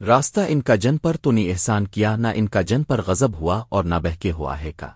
راستہ ان کا جن پر تو نہیں احسان کیا، نہ ان کا جن پر غضب ہوا اور نہ بہکے ہوا ہے کا۔